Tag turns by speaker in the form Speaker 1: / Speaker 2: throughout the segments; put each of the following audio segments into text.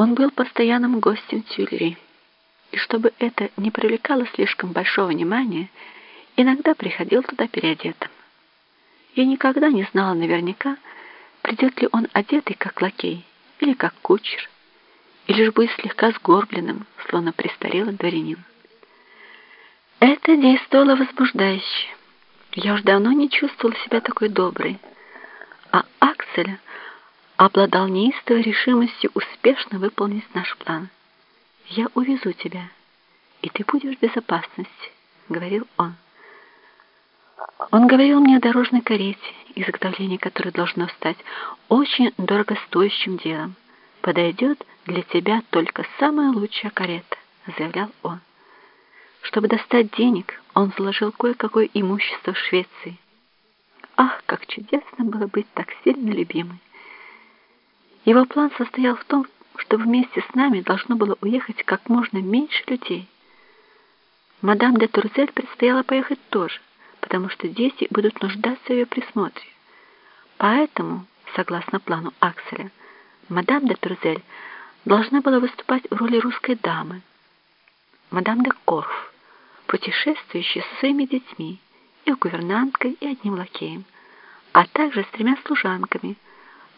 Speaker 1: Он был постоянным гостем Тюльри, и чтобы это не привлекало слишком большого внимания, иногда приходил туда переодетым. Я никогда не знала наверняка, придет ли он одетый, как лакей, или как кучер, или же будет слегка сгорбленным, словно престарелый дворянин. Это действовало возбуждающе. Я уж давно не чувствовала себя такой доброй, а Аксель обладал неистовой решимостью успешно выполнить наш план. «Я увезу тебя, и ты будешь в безопасности», — говорил он. Он говорил мне о дорожной карете, изготовление которой должно стать очень дорогостоящим делом. «Подойдет для тебя только самая лучшая карета», — заявлял он. Чтобы достать денег, он заложил кое-какое имущество в Швеции. Ах, как чудесно было быть так сильно любимой! Его план состоял в том, что вместе с нами должно было уехать как можно меньше людей. Мадам де Турзель предстояло поехать тоже, потому что дети будут нуждаться в ее присмотре. Поэтому, согласно плану Акселя, мадам де Турзель должна была выступать в роли русской дамы, мадам де Корф, путешествующей со своими детьми, и гувернанткой, и одним лакеем, а также с тремя служанками –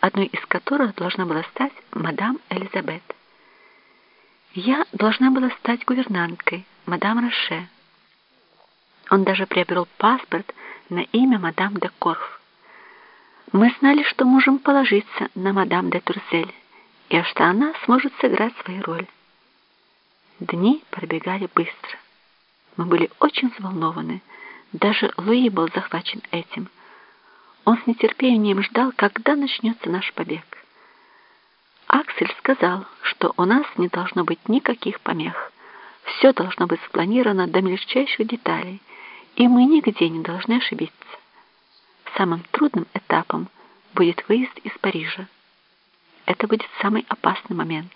Speaker 1: одной из которых должна была стать мадам Элизабет. Я должна была стать гувернанткой, мадам Роше. Он даже приобрел паспорт на имя мадам де Корф. Мы знали, что можем положиться на мадам де Турзель, и что она сможет сыграть свою роль. Дни пробегали быстро. Мы были очень взволнованы. Даже Луи был захвачен этим – он с нетерпением ждал, когда начнется наш побег. Аксель сказал, что у нас не должно быть никаких помех. Все должно быть спланировано до мельчайших деталей, и мы нигде не должны ошибиться. Самым трудным этапом будет выезд из Парижа. Это будет самый опасный момент.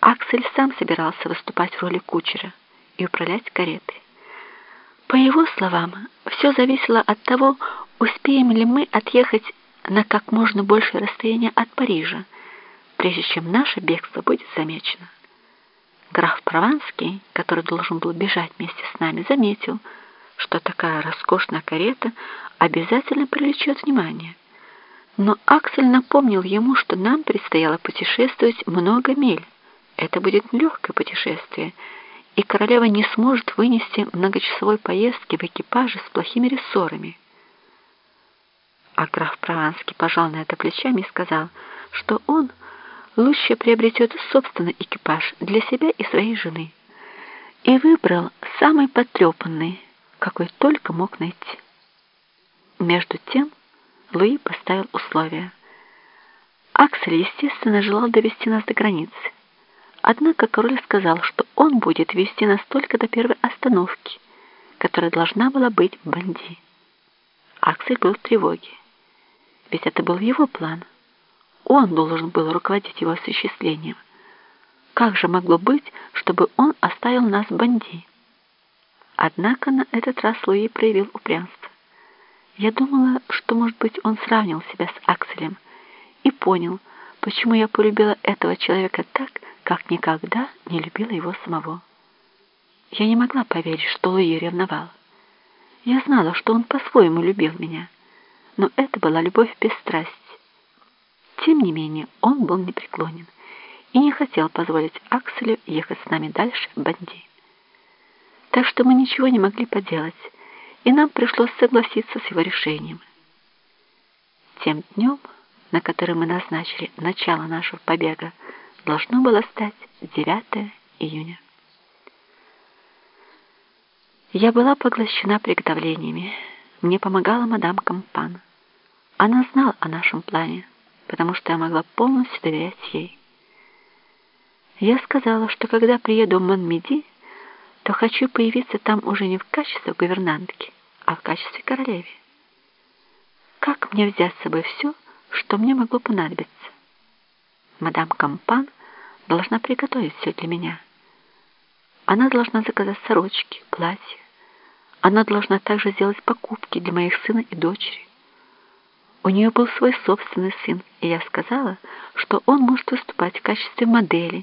Speaker 1: Аксель сам собирался выступать в роли кучера и управлять каретой. По его словам, все зависело от того, Успеем ли мы отъехать на как можно большее расстояние от Парижа, прежде чем наше бегство будет замечено? Граф Прованский, который должен был бежать вместе с нами, заметил, что такая роскошная карета обязательно привлечет внимание. Но Аксель напомнил ему, что нам предстояло путешествовать много миль. Это будет нелегкое путешествие, и королева не сможет вынести многочасовой поездки в экипаже с плохими рессорами. А граф Прованский пожал на это плечами и сказал, что он лучше приобретет собственный экипаж для себя и своей жены. И выбрал самый потрепанный, какой только мог найти. Между тем Луи поставил условия. Аксель, естественно, желал довести нас до границы. Однако король сказал, что он будет вести нас только до первой остановки, которая должна была быть в Банди. Аксель был в тревоге. Ведь это был его план. Он должен был руководить его осуществлением. Как же могло быть, чтобы он оставил нас банди? Однако на этот раз Луи проявил упрямство. Я думала, что, может быть, он сравнил себя с Акселем и понял, почему я полюбила этого человека так, как никогда не любила его самого. Я не могла поверить, что Луи ревновал. Я знала, что он по-своему любил меня но это была любовь без страсти. Тем не менее, он был непреклонен и не хотел позволить Акселю ехать с нами дальше в Банди. Так что мы ничего не могли поделать, и нам пришлось согласиться с его решением. Тем днем, на который мы назначили начало нашего побега, должно было стать 9 июня. Я была поглощена приготовлениями. Мне помогала мадам Кампан. Она знала о нашем плане, потому что я могла полностью доверять ей. Я сказала, что когда приеду в Монмеди, то хочу появиться там уже не в качестве гувернантки, а в качестве королевы. Как мне взять с собой все, что мне могло понадобиться? Мадам Кампан должна приготовить все для меня. Она должна заказать сорочки, платья. Она должна также сделать покупки для моих сына и дочери. У нее был свой собственный сын, и я сказала, что он может выступать в качестве модели,